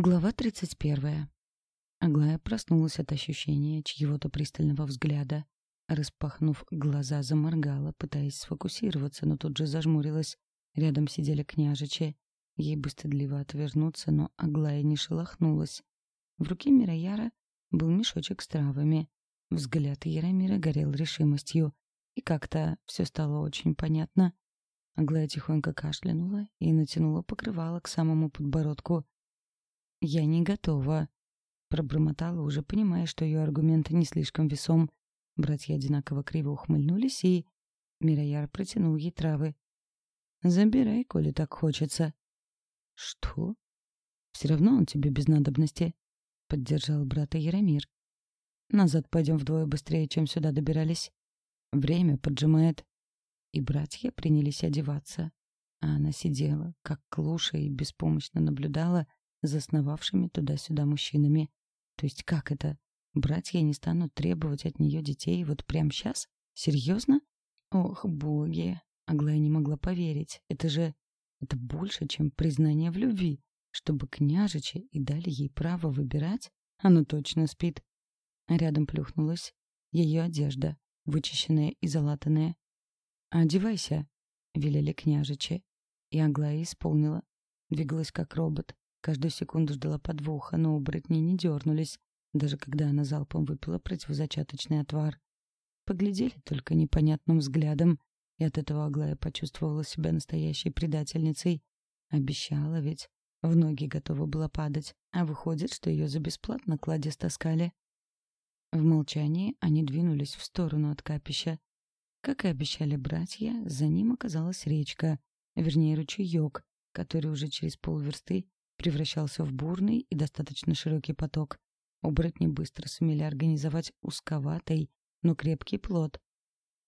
Глава 31. Аглая проснулась от ощущения чьего-то пристального взгляда. Распахнув глаза, заморгала, пытаясь сфокусироваться, но тут же зажмурилась. Рядом сидели княжичи. Ей бы стыдливо отвернуться, но Аглая не шелохнулась. В руке Мирояра был мешочек с травами. Взгляд Яромира горел решимостью. И как-то все стало очень понятно. Аглая тихонько кашлянула и натянула покрывало к самому подбородку — «Я не готова», — пробормотала, уже понимая, что ее аргумент не слишком весом. Братья одинаково криво ухмыльнулись, и Мирояр протянул ей травы. «Забирай, коли так хочется». «Что?» «Все равно он тебе без надобности», — поддержал брата Яромир. «Назад пойдем вдвое быстрее, чем сюда добирались. Время поджимает». И братья принялись одеваться. А она сидела, как клуша, и беспомощно наблюдала, засновавшими туда-сюда мужчинами. То есть как это? Братья не станут требовать от нее детей вот прямо сейчас? Серьезно? Ох, боги! Аглая не могла поверить. Это же... Это больше, чем признание в любви. Чтобы княжичи и дали ей право выбирать, она точно спит. Рядом плюхнулась ее одежда, вычищенная и залатанная. «Одевайся», — велели княжичи. И Аглая исполнила. Двигалась как робот, Каждую секунду ждала подвоха, но оборотни не дернулись, даже когда она залпом выпила противозачаточный отвар. Поглядели только непонятным взглядом, и от этого Аглая почувствовала себя настоящей предательницей. Обещала ведь. В ноги готова была падать, а выходит, что ее за бесплатно кладе стаскали. В молчании они двинулись в сторону от капища. Как и обещали братья, за ним оказалась речка, вернее ручеек, который уже через полверсты превращался в бурный и достаточно широкий поток. Оборотни быстро сумели организовать узковатый, но крепкий плод.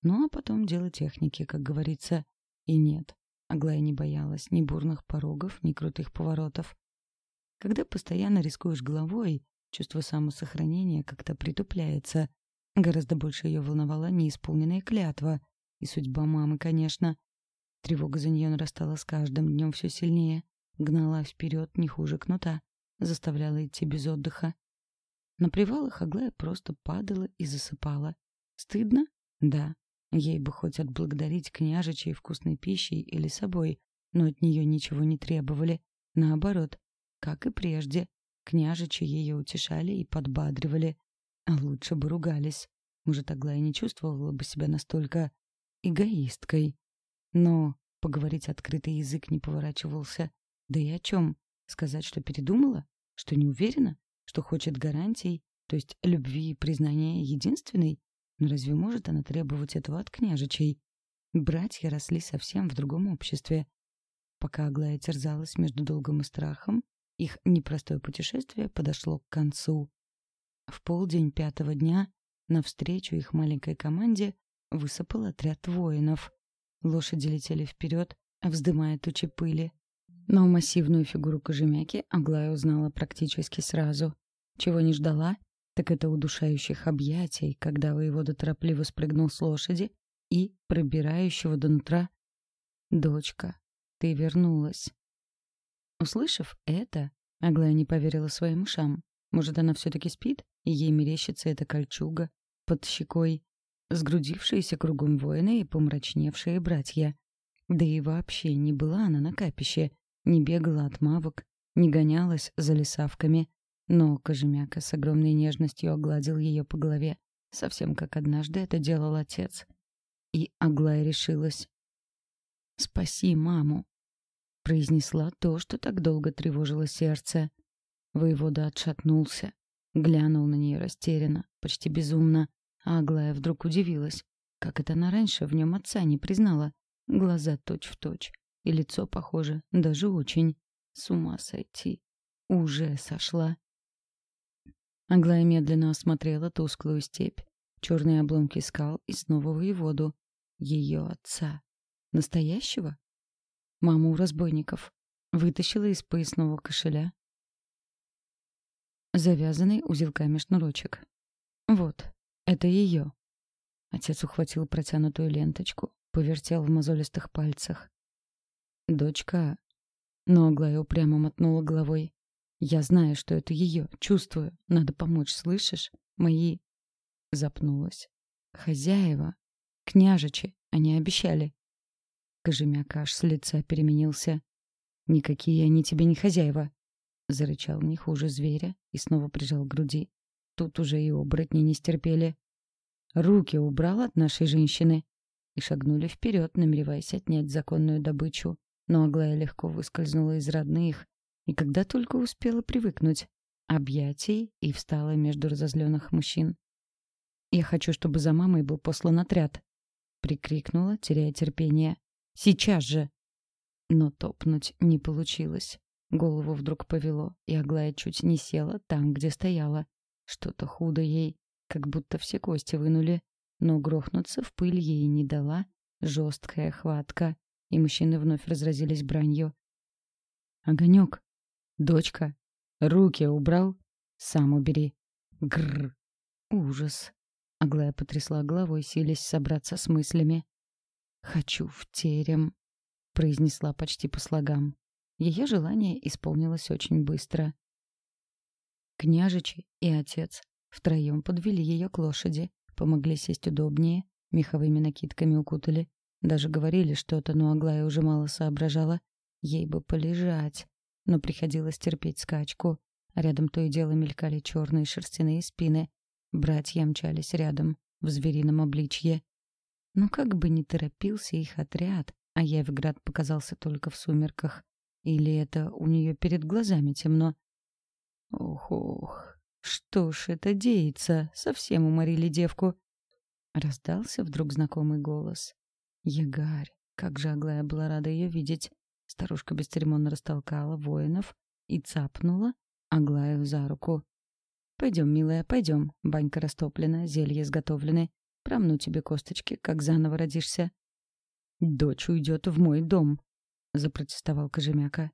Ну а потом дело техники, как говорится. И нет, Аглая не боялась ни бурных порогов, ни крутых поворотов. Когда постоянно рискуешь головой, чувство самосохранения как-то притупляется. Гораздо больше ее волновала неисполненная клятва. И судьба мамы, конечно. Тревога за нее нарастала с каждым днем все сильнее гнала вперед не хуже кнута, заставляла идти без отдыха. На привалах Аглая просто падала и засыпала. Стыдно? Да. Ей бы хоть отблагодарить княжичей вкусной пищей или собой, но от нее ничего не требовали. Наоборот, как и прежде, княжичи ее утешали и подбадривали. А лучше бы ругались. Может, Аглая не чувствовала бы себя настолько эгоисткой. Но поговорить открытый язык не поворачивался. Да и о чем? Сказать, что передумала? Что не уверена? Что хочет гарантий? То есть любви и признания единственной? Но разве может она требовать этого от княжичей? Братья росли совсем в другом обществе. Пока Аглая терзалась между долгом и страхом, их непростое путешествие подошло к концу. В полдень пятого дня навстречу их маленькой команде высыпал отряд воинов. Лошади летели вперед, вздымая тучи пыли. Но массивную фигуру Кожемяки Аглая узнала практически сразу. Чего не ждала, так это удушающих объятий, когда воевода торопливо спрыгнул с лошади и пробирающего до нутра «Дочка, ты вернулась». Услышав это, Аглая не поверила своим ушам. Может, она все-таки спит, и ей мерещится эта кольчуга под щекой, сгрудившиеся кругом воины и помрачневшие братья. Да и вообще не была она на капище, не бегала от мавок, не гонялась за лесавками, но Кожемяка с огромной нежностью огладил ее по голове, совсем как однажды это делал отец. И Аглая решилась. «Спаси маму», — произнесла то, что так долго тревожило сердце. Воевода отшатнулся, глянул на нее растерянно, почти безумно, а Аглая вдруг удивилась, как это она раньше в нем отца не признала. Глаза точь-в-точь, точь, и лицо похоже, даже очень. С ума сойти. Уже сошла. Аглая медленно осмотрела тусклую степь, черные обломки скал и снова воеводу. Ее отца. Настоящего? Маму разбойников. Вытащила из поясного кошеля. Завязанный узелками шнурочек. Вот, это ее. Отец ухватил протянутую ленточку, повертел в мозолистых пальцах. «Дочка...» Но Аглая упрямо мотнула головой. Я знаю, что это ее, чувствую. Надо помочь, слышишь? Мои...» Запнулась. «Хозяева. Княжичи. Они обещали». Кожемяк аж с лица переменился. «Никакие они тебе не хозяева!» Зарычал не хуже зверя и снова прижал к груди. Тут уже и оборотни не стерпели. «Руки убрал от нашей женщины!» И шагнули вперед, намереваясь отнять законную добычу. Но Аглая легко выскользнула из родных, и когда только успела привыкнуть, объятий и встала между разозленных мужчин. «Я хочу, чтобы за мамой был послан отряд!» — прикрикнула, теряя терпение. Сейчас же!» Но топнуть не получилось. Голову вдруг повело, и Аглая чуть не села там, где стояла. Что-то худо ей, как будто все кости вынули. Но грохнуться в пыль ей не дала жесткая хватка, и мужчины вновь разразились бранью. «Огонек! Дочка! Руки убрал! Сам убери! Гррр! Ужас!» Аглая потрясла головой, силясь собраться с мыслями. «Хочу в терем», — произнесла почти по слогам. Ее желание исполнилось очень быстро. Княжичи и отец втроем подвели ее к лошади, помогли сесть удобнее, меховыми накидками укутали. Даже говорили что-то, но Аглая уже мало соображала. Ей бы полежать, но приходилось терпеть скачку. рядом то и дело мелькали черные шерстяные спины. Братья мчались рядом, в зверином обличье. Но как бы ни торопился их отряд, а Евград показался только в сумерках. Или это у нее перед глазами темно? Ох-ох, что ж это деется? Совсем уморили девку. Раздался вдруг знакомый голос. Ягарь, как же Аглая была рада ее видеть. Старушка бесцеремонно растолкала воинов и цапнула Аглаю за руку. «Пойдем, милая, пойдем. Банька растоплена, зелье изготовлены. Промну тебе косточки, как заново родишься. Дочь уйдет в мой дом, запротестовал Кожемяка.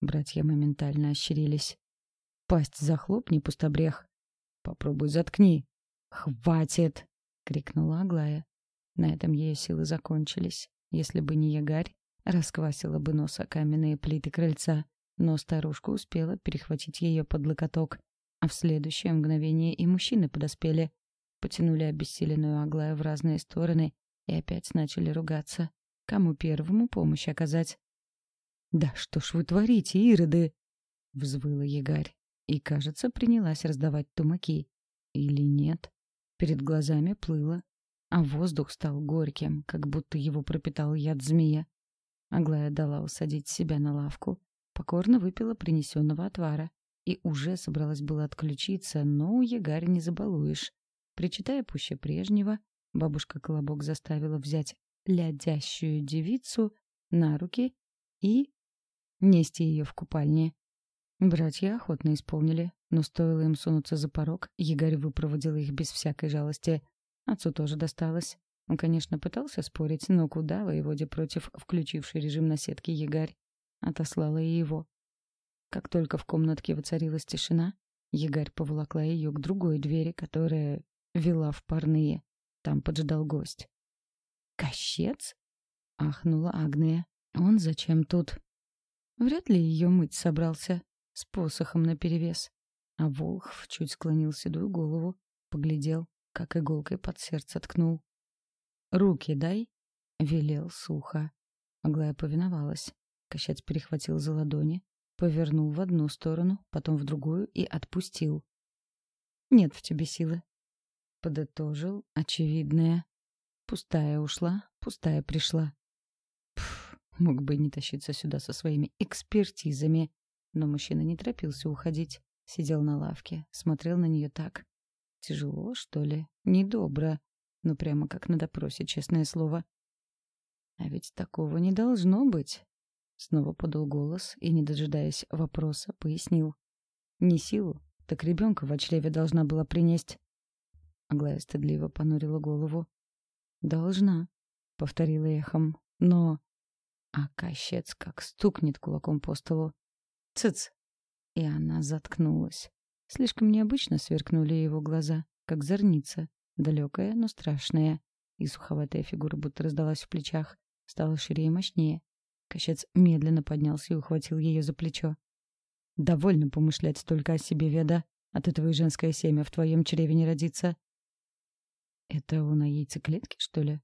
Братья моментально ощерились. Пасть захлопни, пустобрех. Попробуй заткни. Хватит! крикнула Аглая. На этом ее силы закончились. Если бы не ягарь, расквасила бы нос о каменные плиты крыльца, но старушка успела перехватить ее под локоток, а в следующее мгновение и мужчины подоспели потянули обессиленную Аглаю в разные стороны и опять начали ругаться. Кому первому помощь оказать? «Да что ж вы творите, ироды!» — взвыла ягарь. И, кажется, принялась раздавать тумаки. Или нет? Перед глазами плыло, а воздух стал горьким, как будто его пропитал яд змея. Аглая дала усадить себя на лавку, покорно выпила принесенного отвара и уже собралась было отключиться, но ягарь не забалуешь. Причитая пуще прежнего, бабушка Колобок заставила взять лядящую девицу на руки и нести ее в купальне. Братья охотно исполнили, но стоило им сунуться за порог, Егорь выпроводил их без всякой жалости. Отцу тоже досталось. Он, конечно, пытался спорить, но куда воеводе против включивший режим на сетке Егорь? Отослала и его. Как только в комнатке воцарилась тишина, Егорь поволокла ее к другой двери, которая вела в парные. Там поджидал гость. «Кощец?» — ахнула Агния. «Он зачем тут?» Вряд ли ее мыть собрался, с посохом наперевес. А Волхв чуть склонил седую голову, поглядел, как иголкой под сердце ткнул. «Руки дай!» — велел сухо. Аглая повиновалась. Кощец перехватил за ладони, повернул в одну сторону, потом в другую и отпустил. «Нет в тебе силы. Подытожил очевидное. Пустая ушла, пустая пришла. Пф, мог бы не тащиться сюда со своими экспертизами. Но мужчина не торопился уходить. Сидел на лавке, смотрел на нее так. Тяжело, что ли? Недобро. Ну, прямо как на допросе, честное слово. А ведь такого не должно быть. Снова подал голос и, не дожидаясь вопроса, пояснил. Не силу, так ребенка в чреве должна была принести. Аглая стыдливо понурила голову. «Должна», — повторила эхом. «Но...» А Кащец как стукнет кулаком по столу. «Цыц!» И она заткнулась. Слишком необычно сверкнули его глаза, как зорница, далекая, но страшная. И суховатая фигура будто раздалась в плечах, стала шире и мощнее. Кощец медленно поднялся и ухватил ее за плечо. Довольно помышлять только о себе, Веда. От этого и женское семя в твоем чреве не родится. Это он о яйцеклетке, что ли?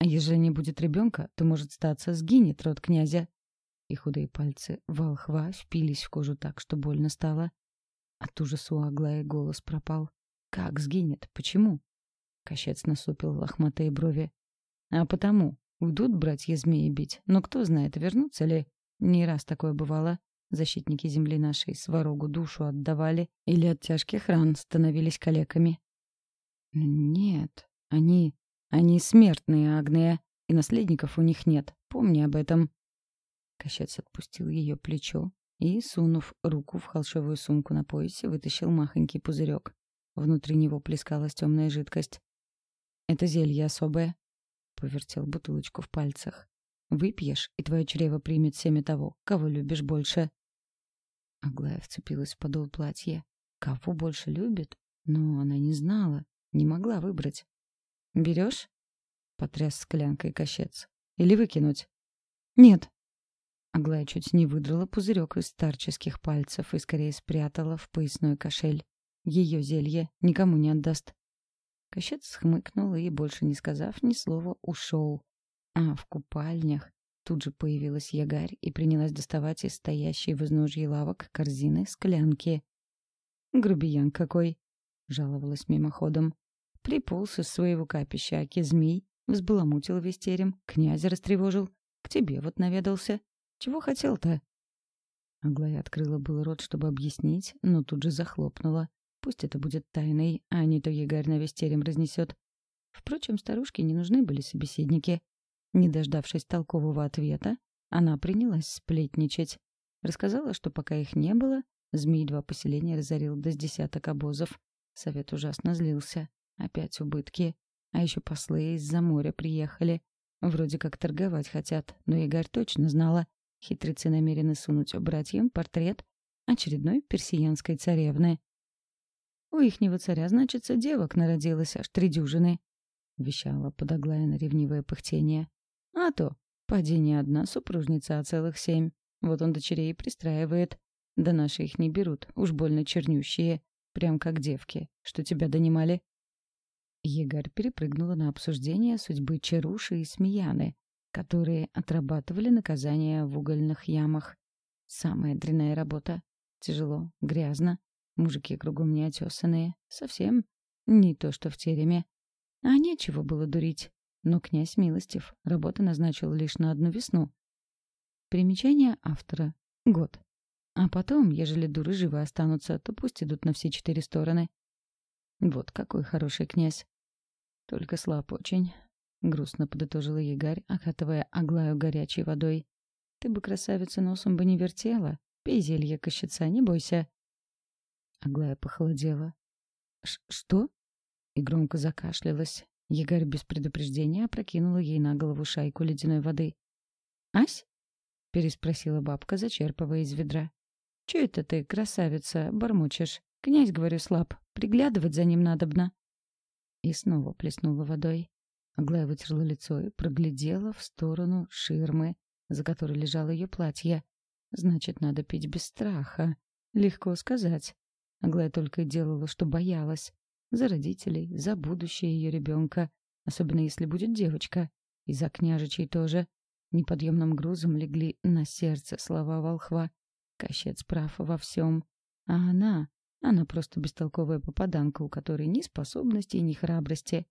А если не будет ребенка, то, может, статься, сгинет род князя. И худые пальцы волхва впились в кожу так, что больно стало. От ужаса у Аглая голос пропал. Как сгинет? Почему? Кощец насупил лохматые брови. А потому, уйдут братья змеи бить. Но кто знает, вернутся ли. Не раз такое бывало. Защитники земли нашей сварогу душу отдавали или от тяжких ран становились калеками. Нет, они... они смертные, Агния, и наследников у них нет. Помни об этом. Кощец отпустил ее плечо и, сунув руку в холщовую сумку на поясе, вытащил махонький пузырек. Внутри него плескалась темная жидкость. «Это зелье особое», — повертел бутылочку в пальцах. «Выпьешь, и твое чрево примет семя того, кого любишь больше». Аглая вцепилась в подол платья. Кого больше любит? Но она не знала, не могла выбрать. «Берешь?» — потряс склянкой кощец. «Или выкинуть?» «Нет», Аглая чуть не выдрала пузырек из старческих пальцев и скорее спрятала в поясной кошель. Ее зелье никому не отдаст. Кощец хмыкнул и, больше не сказав ни слова, ушел. А в купальнях тут же появилась ягарь и принялась доставать из стоящей в изножье лавок корзины склянки. «Грубиян какой!» — жаловалась мимоходом. Приполз из своего капища аки змей, взбаламутил весь терем, князя растревожил. К тебе вот наведался. Чего хотел-то?» Аглая открыла был рот, чтобы объяснить, но тут же захлопнула. Пусть это будет тайной, а не то Егарь на весь терем разнесет. Впрочем, старушке не нужны были собеседники. Не дождавшись толкового ответа, она принялась сплетничать. Рассказала, что пока их не было, змей два поселения разорил до десяток обозов. Совет ужасно злился. Опять убытки. А еще послы из-за моря приехали. Вроде как торговать хотят, но Игорь точно знала. Хитрецы намерены сунуть братьям портрет очередной персиянской царевны. «У ихнего царя, значится, девок народилось аж три дюжины», — вещала подоглая на ревнивое пыхтение. «А то, поди не одна супружница, а целых семь. Вот он дочерей пристраивает. Да наши их не берут, уж больно чернющие, прям как девки, что тебя донимали». Егарь перепрыгнула на обсуждение судьбы Чаруши и Смеяны, которые отрабатывали наказание в угольных ямах. Самая дрянная работа. Тяжело, грязно. Мужики кругом неотесанные. Совсем не то, что в тереме. А нечего было дурить. Но князь милостив. Работа назначил лишь на одну весну. Примечание автора. Год. А потом, ежели дуры живы останутся, то пусть идут на все четыре стороны. Вот какой хороший князь. Только слаб очень. Грустно подытожила Ягарь, окатывая Аглаю горячей водой. «Ты бы, красавица, носом бы не вертела. Пей зелье кощеца, не бойся». Аглая похолодела. «Что?» И громко закашлялась. Ягарь без предупреждения опрокинула ей на голову шайку ледяной воды. «Ась?» — переспросила бабка, зачерпывая из ведра. «Чё это ты, красавица, бормочешь? Князь, говорю, слаб. Приглядывать за ним надобно». И снова плеснула водой. Аглая вытерла лицо и проглядела в сторону ширмы, за которой лежало ее платье. Значит, надо пить без страха. Легко сказать. Аглая только и делала, что боялась. За родителей, за будущее ее ребенка. Особенно если будет девочка. И за княжичей тоже. Неподъемным грузом легли на сердце слова волхва. Кощец прав во всем. А она... Она просто бестолковая попаданка, у которой ни способностей, ни храбрости.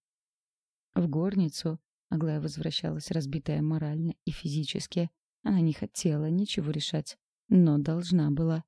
В горницу Аглая возвращалась разбитая морально и физически. Она не хотела ничего решать, но должна была.